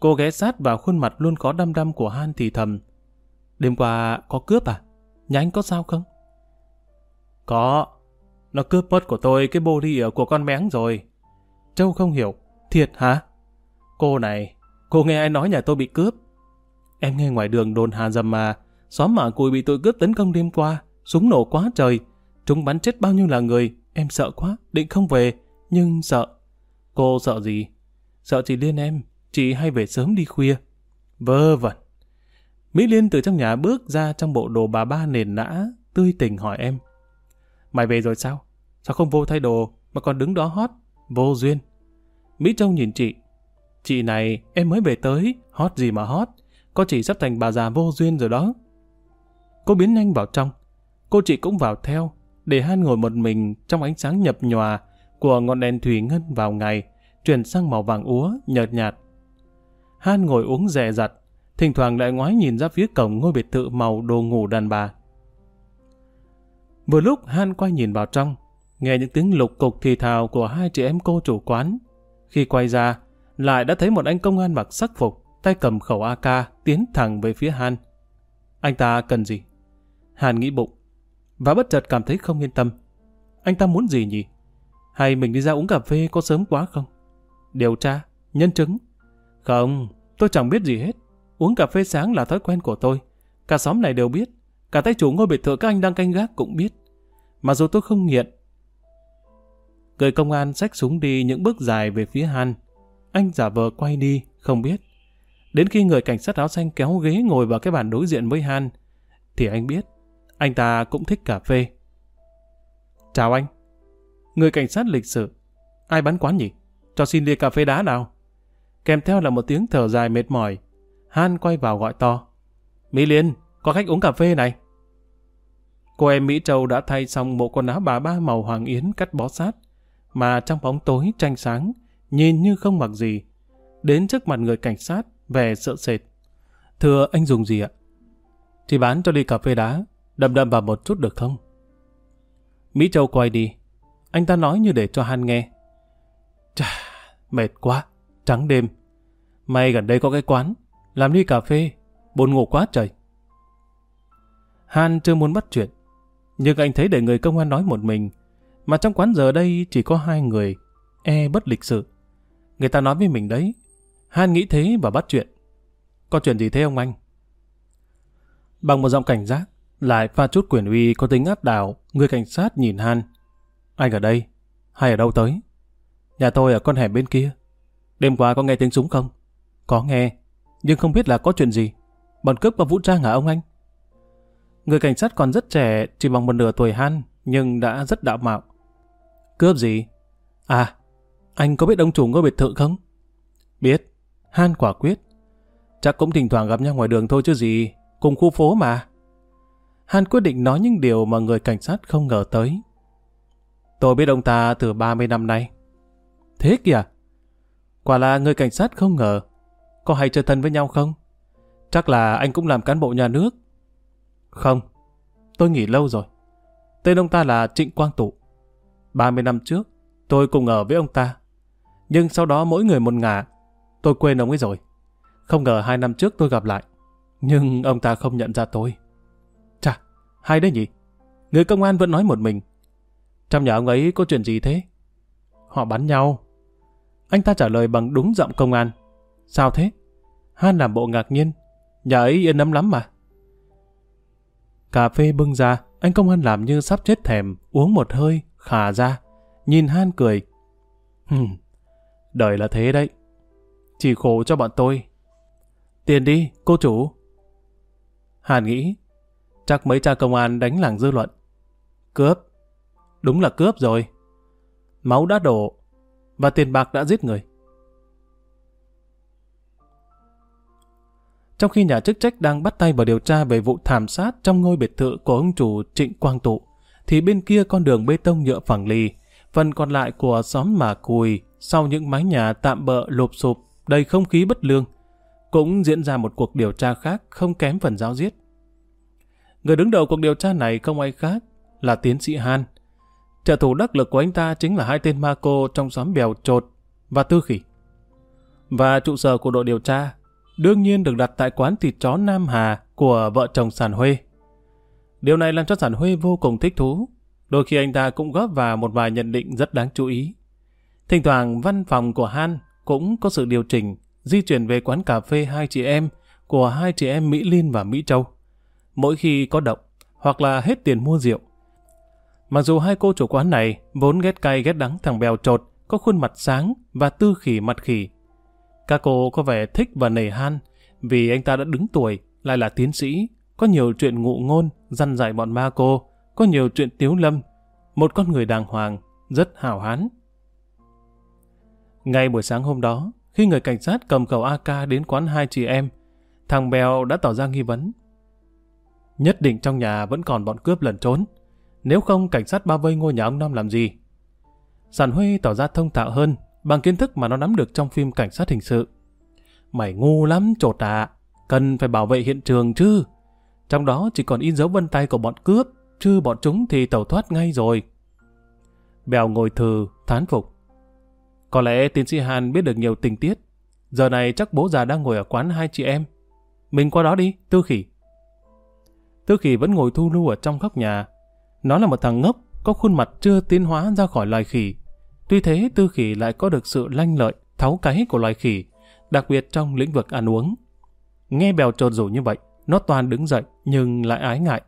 Cô ghé sát vào khuôn mặt luôn có đăm đăm của Han thì thầm. Đêm qua có cướp à? Nhà anh có sao không? Có. Nó cướp mất của tôi cái bô đi của con méng rồi. Châu không hiểu. Thiệt hả? Cô này, cô nghe ai nói nhà tôi bị cướp? Em nghe ngoài đường đồn hà dầm mà, xóm mả cùi bị tội cướp tấn công đêm qua, súng nổ quá trời. Chúng bắn chết bao nhiêu là người, em sợ quá, định không về, nhưng sợ. Cô sợ gì? Sợ chị Liên em, chị hay về sớm đi khuya. Vơ vẩn. Mỹ Liên từ trong nhà bước ra trong bộ đồ bà ba nền nã, tươi tỉnh hỏi em. Mày về rồi sao? Sao không vô thay đồ mà còn đứng đó hót? Vô duyên. Mỹ Châu nhìn chị. Chị này em mới về tới, hót gì mà hót. Có chị sắp thành bà già vô duyên rồi đó. Cô biến nhanh vào trong. Cô chị cũng vào theo, để Han ngồi một mình trong ánh sáng nhập nhòa của ngọn đèn thủy ngân vào ngày, chuyển sang màu vàng úa, nhợt nhạt. Han ngồi uống rẻ rặt, thỉnh thoảng lại ngoái nhìn ra phía cổng ngôi biệt thự màu đồ ngủ đàn bà. Vừa lúc Han quay nhìn vào trong, nghe những tiếng lục cục thì thào của hai chị em cô chủ quán. Khi quay ra, lại đã thấy một anh công an mặc sắc phục, tay cầm khẩu AK tiến thẳng về phía Han. Anh ta cần gì? hàn nghĩ bụng. và bất chợt cảm thấy không yên tâm. Anh ta muốn gì nhỉ? Hay mình đi ra uống cà phê có sớm quá không? Điều tra, nhân chứng. Không, tôi chẳng biết gì hết. Uống cà phê sáng là thói quen của tôi. Cả xóm này đều biết. Cả tay chủ ngôi biệt thự các anh đang canh gác cũng biết. Mà dù tôi không nghiện. Người công an xách súng đi những bước dài về phía Han. Anh giả vờ quay đi, không biết. Đến khi người cảnh sát áo xanh kéo ghế ngồi vào cái bàn đối diện với Han, thì anh biết, anh ta cũng thích cà phê. Chào anh. Người cảnh sát lịch sự. Ai bán quán nhỉ? Cho xin ly cà phê đá nào. Kèm theo là một tiếng thở dài mệt mỏi. Han quay vào gọi to. Mỹ Liên, có khách uống cà phê này. Cô em Mỹ Châu đã thay xong bộ quần áo bà ba màu hoàng yến cắt bó sát, mà trong bóng tối tranh sáng, nhìn như không mặc gì. Đến trước mặt người cảnh sát, vẻ sợ sệt. Thưa anh dùng gì ạ? Chỉ bán cho ly cà phê đá, đậm đậm vào một chút được không? Mỹ Châu quay đi. Anh ta nói như để cho Han nghe. Chà, mệt quá, trắng đêm. May gần đây có cái quán, làm ly cà phê, buồn ngủ quá trời. Han chưa muốn bắt chuyện, nhưng anh thấy để người công an nói một mình, mà trong quán giờ đây chỉ có hai người, e bất lịch sự. Người ta nói với mình đấy. Han nghĩ thế và bắt chuyện. Có chuyện gì thế ông anh? Bằng một giọng cảnh giác, lại pha chút quyền uy có tính áp đảo, người cảnh sát nhìn Han. Anh ở đây? Hay ở đâu tới? Nhà tôi ở con hẻm bên kia. Đêm qua có nghe tiếng súng không? Có nghe, nhưng không biết là có chuyện gì. Bọn cướp có vũ trang hả ông anh? Người cảnh sát còn rất trẻ, chỉ bằng một nửa tuổi Han, nhưng đã rất đạo mạo. Cướp gì? À, anh có biết ông chủ ngôi biệt thự không? Biết. Han quả quyết. Chắc cũng thỉnh thoảng gặp nhau ngoài đường thôi chứ gì. Cùng khu phố mà. Han quyết định nói những điều mà người cảnh sát không ngờ tới. Tôi biết ông ta từ 30 năm nay. Thế kìa. Quả là người cảnh sát không ngờ. Có hay chơi thân với nhau không? Chắc là anh cũng làm cán bộ nhà nước. Không. Tôi nghỉ lâu rồi. Tên ông ta là Trịnh Quang Tụ. 30 năm trước, tôi cùng ở với ông ta. Nhưng sau đó mỗi người một ngả. Tôi quên ông ấy rồi. Không ngờ hai năm trước tôi gặp lại. Nhưng ông ta không nhận ra tôi. Chà, hay đấy nhỉ? Người công an vẫn nói một mình. Trong nhà ông ấy có chuyện gì thế? Họ bắn nhau. Anh ta trả lời bằng đúng giọng công an. Sao thế? Han làm bộ ngạc nhiên. Nhà ấy yên ấm lắm mà. Cà phê bưng ra, anh công an làm như sắp chết thèm, uống một hơi, khà ra. Nhìn Han cười. Hừm, đời là thế đấy. Chỉ khổ cho bọn tôi. Tiền đi, cô chủ. Hàn nghĩ, chắc mấy cha công an đánh làng dư luận. Cướp. Đúng là cướp rồi. Máu đã đổ, và tiền bạc đã giết người. Trong khi nhà chức trách đang bắt tay vào điều tra về vụ thảm sát trong ngôi biệt thự của ông chủ Trịnh Quang Tụ, thì bên kia con đường bê tông nhựa phẳng lì, phần còn lại của xóm Mà Cùi, sau những mái nhà tạm bợ lụp sụp, đầy không khí bất lương, cũng diễn ra một cuộc điều tra khác không kém phần giáo giết. Người đứng đầu cuộc điều tra này không ai khác là tiến sĩ Han. Trợ thủ đắc lực của anh ta chính là hai tên ma cô trong xóm bèo trột và tư khỉ. Và trụ sở của đội điều tra đương nhiên được đặt tại quán thịt chó Nam Hà của vợ chồng Sản Huê. Điều này làm cho Sản Huê vô cùng thích thú. Đôi khi anh ta cũng góp vào một vài nhận định rất đáng chú ý. Thỉnh thoảng văn phòng của Han cũng có sự điều chỉnh, di chuyển về quán cà phê hai chị em của hai chị em Mỹ Linh và Mỹ Châu. Mỗi khi có động, hoặc là hết tiền mua rượu. Mặc dù hai cô chủ quán này vốn ghét cay ghét đắng thằng bèo trột, có khuôn mặt sáng và tư khỉ mặt khỉ. Các cô có vẻ thích và nể Han vì anh ta đã đứng tuổi, lại là tiến sĩ, có nhiều chuyện ngụ ngôn, dăn dạy bọn ma cô, có nhiều chuyện tiếu lâm, một con người đàng hoàng, rất hào hán. Ngay buổi sáng hôm đó, khi người cảnh sát cầm khẩu AK đến quán hai chị em, thằng Bèo đã tỏ ra nghi vấn. Nhất định trong nhà vẫn còn bọn cướp lẩn trốn. Nếu không cảnh sát bao vây ngôi nhà ông Năm làm gì? Sản Huy tỏ ra thông thạo hơn bằng kiến thức mà nó nắm được trong phim cảnh sát hình sự. Mày ngu lắm trột à, cần phải bảo vệ hiện trường chứ. Trong đó chỉ còn in dấu vân tay của bọn cướp, chứ bọn chúng thì tẩu thoát ngay rồi. Bèo ngồi thừ, thán phục. Có lẽ tiến sĩ Hàn biết được nhiều tình tiết. Giờ này chắc bố già đang ngồi ở quán hai chị em. Mình qua đó đi, tư khỉ. Tư khỉ vẫn ngồi thu lưu ở trong góc nhà. Nó là một thằng ngốc, có khuôn mặt chưa tiến hóa ra khỏi loài khỉ. Tuy thế, tư khỉ lại có được sự lanh lợi, tháo cái của loài khỉ, đặc biệt trong lĩnh vực ăn uống. Nghe bèo trột rủ như vậy, nó toàn đứng dậy, nhưng lại ái ngại.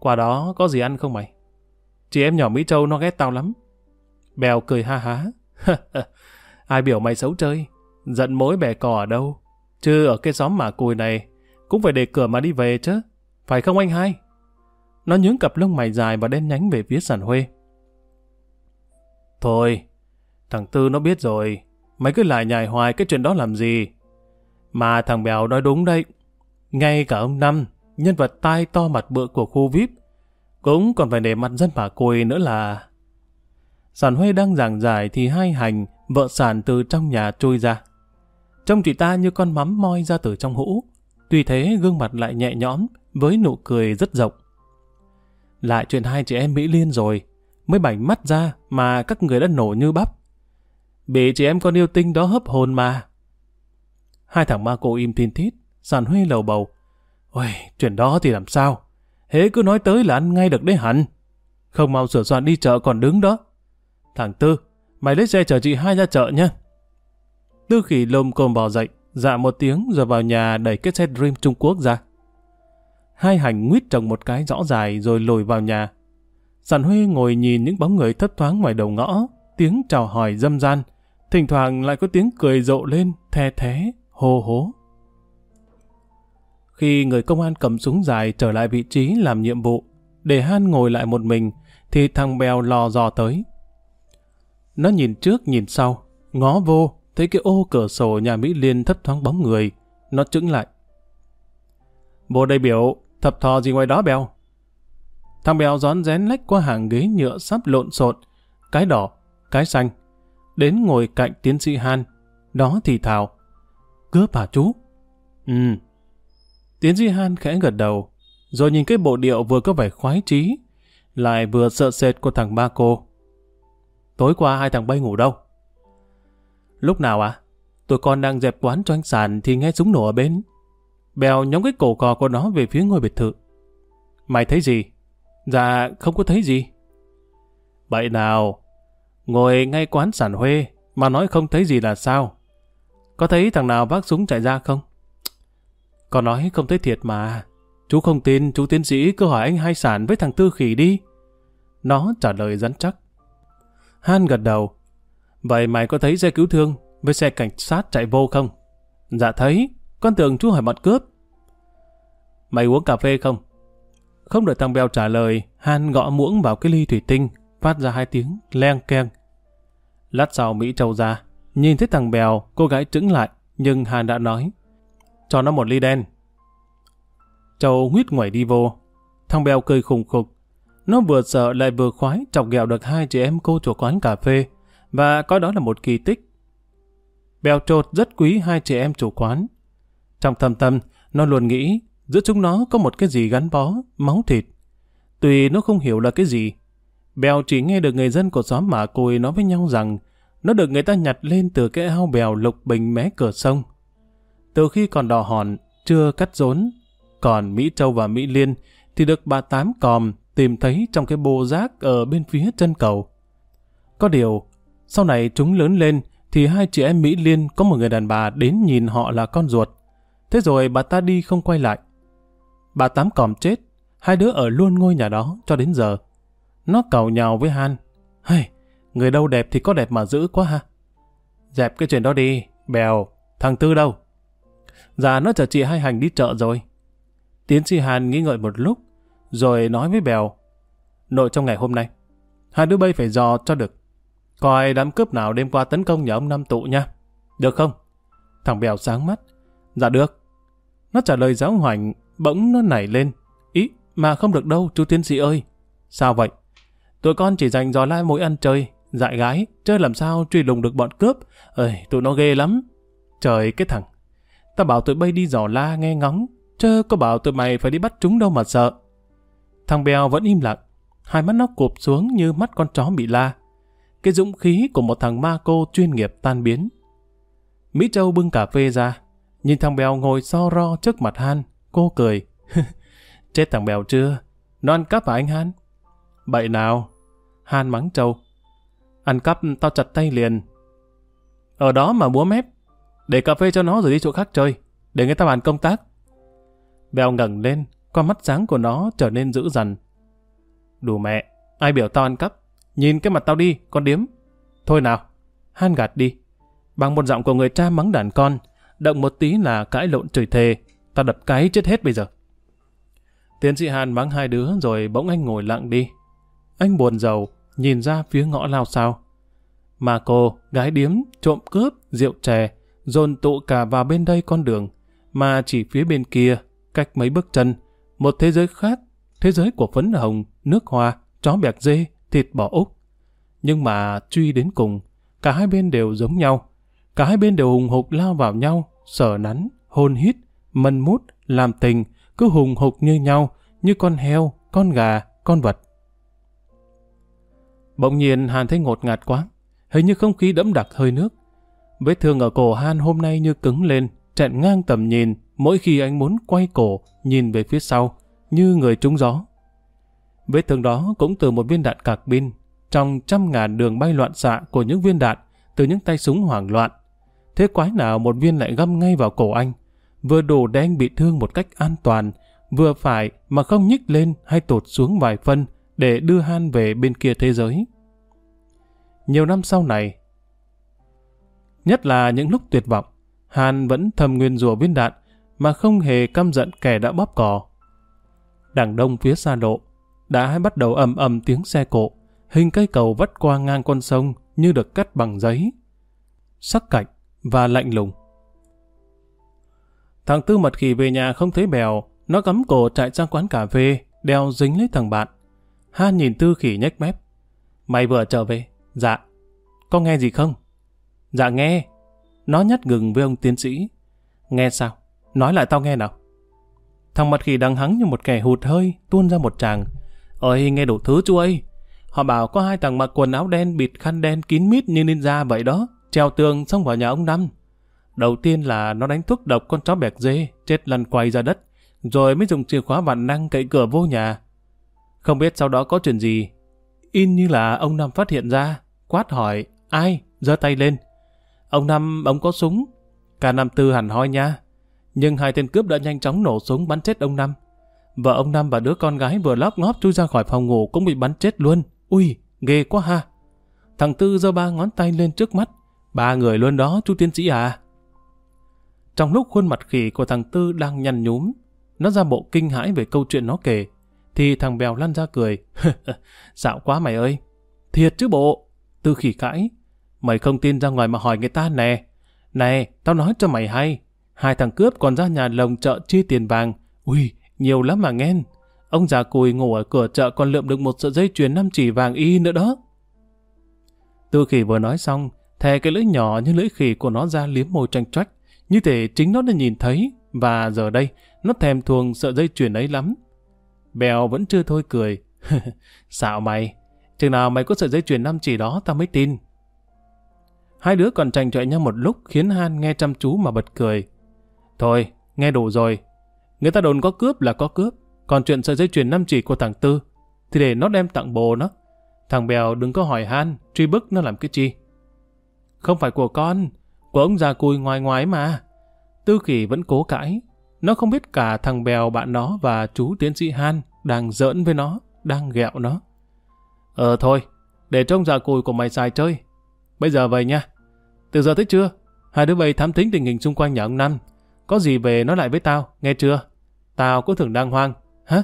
Qua đó có gì ăn không mày? Chị em nhỏ Mỹ Châu nó ghét tao lắm. Bèo cười ha há. Ai biểu mày xấu chơi? Giận mối bè cò ở đâu? Chứ ở cái xóm mà cùi này, cũng phải để cửa mà đi về chứ. Phải không anh hai? Nó nhướng cặp lông mày dài và đen nhánh về phía sản huê. Thôi, thằng Tư nó biết rồi. Mày cứ lại nhài hoài cái chuyện đó làm gì? Mà thằng Bèo nói đúng đấy. Ngay cả ông Năm, nhân vật tai to mặt bự của khu VIP, cũng còn phải để mặt dân bà cùi nữa là... Sản Huê đang giảng giải thì hai hành, vợ sản từ trong nhà trôi ra. Trông chị ta như con mắm moi ra từ trong hũ. Tuy thế gương mặt lại nhẹ nhõm, với nụ cười rất rộng. Lại chuyện hai chị em Mỹ Liên rồi, mới bảnh mắt ra mà các người đã nổ như bắp. Bị chị em con yêu tinh đó hấp hồn mà. Hai thằng ma cô im tin thít, sàn huê lầu bầu. Ôi, chuyện đó thì làm sao? Hễ cứ nói tới là ăn ngay được đấy hẳn. Không mau sửa soạn đi chợ còn đứng đó. Thằng Tư, mày lấy xe chở chị hai ra chợ nhé. Tư khỉ lồm cồm bò dậy, dạ một tiếng rồi vào nhà đẩy cái xe Dream Trung Quốc ra. Hai hành nguyết trồng một cái rõ dài rồi lùi vào nhà. Sản Huê ngồi nhìn những bóng người thấp thoáng ngoài đầu ngõ, tiếng chào hỏi dâm gian, thỉnh thoảng lại có tiếng cười rộ lên, the thế, hô hố. Khi người công an cầm súng dài trở lại vị trí làm nhiệm vụ, để Han ngồi lại một mình, thì thằng Bèo lò dò tới. Nó nhìn trước nhìn sau, ngó vô, thấy cái ô cửa sổ nhà Mỹ Liên thấp thoáng bóng người, nó trứng lại. Bộ đại biểu, thập thò gì ngoài đó Bèo? Thằng Bèo gión rén lách qua hàng ghế nhựa sắp lộn xộn, cái đỏ, cái xanh, đến ngồi cạnh tiến sĩ Han, đó thì thào. Cướp hả chú? Ừ. Tiến sĩ Han khẽ gật đầu, rồi nhìn cái bộ điệu vừa có vẻ khoái trí, lại vừa sợ sệt của thằng ba cô. Tối qua hai thằng bay ngủ đâu? Lúc nào à? Tụi con đang dẹp quán cho anh sàn thì nghe súng nổ ở bên. Bèo nhóm cái cổ cò của nó về phía ngôi biệt thự. Mày thấy gì? Dạ, không có thấy gì. Vậy nào, ngồi ngay quán sản huê mà nói không thấy gì là sao? Có thấy thằng nào vác súng chạy ra không? Con nói không thấy thiệt mà. Chú không tin, chú tiến sĩ cứ hỏi anh hai sản với thằng Tư Khỉ đi. Nó trả lời rắn chắc. Han gật đầu. Vậy mày có thấy xe cứu thương với xe cảnh sát chạy vô không? Dạ thấy, con tưởng chú hỏi bọn cướp. Mày uống cà phê không? Không đợi thằng Bèo trả lời, Han gõ muỗng vào cái ly thủy tinh, phát ra hai tiếng leng keng. Lát sau Mỹ Châu ra, nhìn thấy thằng Bèo, cô gái trứng lại, nhưng Han đã nói, cho nó một ly đen. Châu huyết ngoài đi vô, thằng Bèo cười khùng khục, nó vừa sợ lại vừa khoái chọc ghẹo được hai chị em cô chủ quán cà phê, và coi đó là một kỳ tích. Bèo trột rất quý hai chị em chủ quán. Trong thầm tâm, nó luôn nghĩ giữa chúng nó có một cái gì gắn bó, máu thịt. Tuy nó không hiểu là cái gì, Bèo chỉ nghe được người dân của xóm mả cùi nói với nhau rằng nó được người ta nhặt lên từ cái ao bèo lục bình mé cửa sông. Từ khi còn đỏ hòn, chưa cắt rốn, còn Mỹ Châu và Mỹ Liên thì được bà Tám Còm tìm thấy trong cái bô rác ở bên phía chân cầu. Có điều, sau này chúng lớn lên thì hai chị em Mỹ Liên có một người đàn bà đến nhìn họ là con ruột. Thế rồi bà ta đi không quay lại. Bà Tám Còm chết, hai đứa ở luôn ngôi nhà đó cho đến giờ. Nó cầu nhào với Han. hey người đâu đẹp thì có đẹp mà giữ quá ha. Dẹp cái chuyện đó đi, bèo, thằng Tư đâu? Dạ nó chở chị hai hành đi chợ rồi. Tiến sĩ Hàn nghĩ ngợi một lúc, rồi nói với Bèo. Nội trong ngày hôm nay, hai đứa bay phải dò cho được. Coi đám cướp nào đêm qua tấn công nhà ông Năm Tụ nha. Được không? Thằng Bèo sáng mắt. Dạ được. Nó trả lời giáo hoành, bỗng nó nảy lên. Ý, mà không được đâu, chú tiến sĩ ơi. Sao vậy? Tụi con chỉ dành dò lai mỗi ăn chơi, dại gái, chơi làm sao truy lùng được bọn cướp. Ơi, tụi nó ghê lắm. Trời cái thằng. Ta bảo tụi bay đi dò la nghe ngóng, chớ có bảo tụi mày phải đi bắt chúng đâu mà sợ. Thằng Bèo vẫn im lặng, hai mắt nó cụp xuống như mắt con chó bị la. Cái dũng khí của một thằng ma cô chuyên nghiệp tan biến. Mỹ Châu bưng cà phê ra, nhìn thằng Bèo ngồi so ro trước mặt Han, cô cười. Chết thằng Bèo chưa? Nó ăn cắp hả anh Han? Bậy nào? Han mắng Châu. Ăn cắp tao chặt tay liền. Ở đó mà búa mép. Để cà phê cho nó rồi đi chỗ khác chơi. Để người ta bàn công tác. Bèo ngẩng lên, con mắt sáng của nó trở nên dữ dằn. Đủ mẹ, ai biểu tao ăn cắp? Nhìn cái mặt tao đi, con điếm. Thôi nào, Han gạt đi. Bằng một giọng của người cha mắng đàn con, động một tí là cãi lộn chửi thề. Tao đập cái chết hết bây giờ. Tiến sĩ hàn mắng hai đứa rồi bỗng anh ngồi lặng đi. Anh buồn giàu, nhìn ra phía ngõ lao sao. Mà cô, gái điếm, trộm cướp, rượu chè, dồn tụ cả vào bên đây con đường, mà chỉ phía bên kia, cách mấy bước chân, một thế giới khác, thế giới của phấn hồng, nước hoa, chó bẹc dê, thịt bò Úc. Nhưng mà truy đến cùng, cả hai bên đều giống nhau. Cả hai bên đều hùng hục lao vào nhau, sở nắn, hôn hít, mân mút, làm tình, cứ hùng hục như nhau, như con heo, con gà, con vật. Bỗng nhiên Hàn thấy ngột ngạt quá, hình như không khí đẫm đặc hơi nước. Vết thương ở cổ Han hôm nay như cứng lên, chặn ngang tầm nhìn, mỗi khi anh muốn quay cổ, nhìn về phía sau, như người trúng gió. Vết thương đó cũng từ một viên đạn cạc pin, trong trăm ngàn đường bay loạn xạ của những viên đạn, từ những tay súng hoảng loạn. Thế quái nào một viên lại găm ngay vào cổ anh, vừa đủ để anh bị thương một cách an toàn, vừa phải mà không nhích lên hay tụt xuống vài phân để đưa Han về bên kia thế giới. Nhiều năm sau này, nhất là những lúc tuyệt vọng, Han vẫn thầm nguyên rùa viên đạn mà không hề căm giận kẻ đã bóp cò. Đằng đông phía xa lộ, đã bắt đầu ầm ầm tiếng xe cộ, hình cây cầu vắt qua ngang con sông như được cắt bằng giấy. Sắc cạnh và lạnh lùng. Thằng Tư mật khỉ về nhà không thấy bèo, nó cắm cổ chạy sang quán cà phê, đeo dính lấy thằng bạn. Ha nhìn Tư khỉ nhếch mép. Mày vừa trở về. Dạ. Có nghe gì không? Dạ nghe. Nó nhắt gừng với ông tiến sĩ. Nghe sao? Nói lại tao nghe nào. Thằng mật khỉ đằng hắng như một kẻ hụt hơi, tuôn ra một tràng. ơi nghe đủ thứ chú ơi. Họ bảo có hai thằng mặc quần áo đen bịt khăn đen kín mít như ninja vậy đó, treo tường xong vào nhà ông Năm. Đầu tiên là nó đánh thuốc độc con chó bẹt dê, chết lăn quay ra đất, rồi mới dùng chìa khóa vạn năng cậy cửa vô nhà. Không biết sau đó có chuyện gì. In như là ông Năm phát hiện ra, quát hỏi, ai, giơ tay lên. Ông Năm, ông có súng. Cả năm tư hẳn hoi nha. Nhưng hai tên cướp đã nhanh chóng nổ súng bắn chết ông Năm. Vợ ông Năm và đứa con gái vừa lóp ngóp chui ra khỏi phòng ngủ cũng bị bắn chết luôn. Ui, ghê quá ha. Thằng Tư giơ ba ngón tay lên trước mắt. Ba người luôn đó, chú tiến sĩ à. Trong lúc khuôn mặt khỉ của thằng Tư đang nhăn nhúm, nó ra bộ kinh hãi về câu chuyện nó kể, thì thằng Bèo lăn ra cười. Dạo quá mày ơi. Thiệt chứ bộ. Tư khỉ cãi. Mày không tin ra ngoài mà hỏi người ta nè. Này, tao nói cho mày hay. Hai thằng cướp còn ra nhà lồng chợ chia tiền vàng. Ui, nhiều lắm mà nghen. Ông già cùi ngủ ở cửa chợ còn lượm được một sợi dây chuyền năm chỉ vàng y nữa đó. Tư khỉ vừa nói xong, thè cái lưỡi nhỏ như lưỡi khỉ của nó ra liếm môi tranh trách. Như thể chính nó đã nhìn thấy, và giờ đây, nó thèm thuồng sợi dây chuyền ấy lắm. Bèo vẫn chưa thôi cười. Xạo mày, chừng nào mày có sợi dây chuyền năm chỉ đó tao mới tin. Hai đứa còn tranh chọi nhau một lúc khiến Han nghe chăm chú mà bật cười. Thôi, nghe đủ rồi. Người ta đồn có cướp là có cướp. Còn chuyện sợi dây chuyền năm chỉ của thằng Tư thì để nó đem tặng bồ nó. Thằng Bèo đừng có hỏi Han, truy bức nó làm cái chi. Không phải của con, của ông già cùi ngoài ngoài mà. Tư Kỳ vẫn cố cãi. Nó không biết cả thằng Bèo bạn nó và chú tiến sĩ Han đang giỡn với nó, đang ghẹo nó. Ờ thôi, để trông già cùi của mày xài chơi. Bây giờ về nha. Từ giờ tới trưa, hai đứa bay thám tính tình hình xung quanh nhà ông Năm. Có gì về nói lại với tao, nghe chưa? Tao cũng thường đang hoang, hả?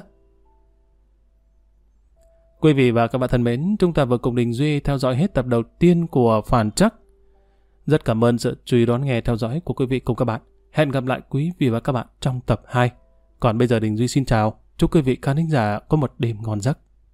Quý vị và các bạn thân mến, chúng ta vừa cùng Đình Duy theo dõi hết tập đầu tiên của Phản Chắc. Rất cảm ơn sự chú ý đón nghe theo dõi của quý vị cùng các bạn. Hẹn gặp lại quý vị và các bạn trong tập 2. Còn bây giờ Đình Duy xin chào. Chúc quý vị khán thính giả có một đêm ngon giấc.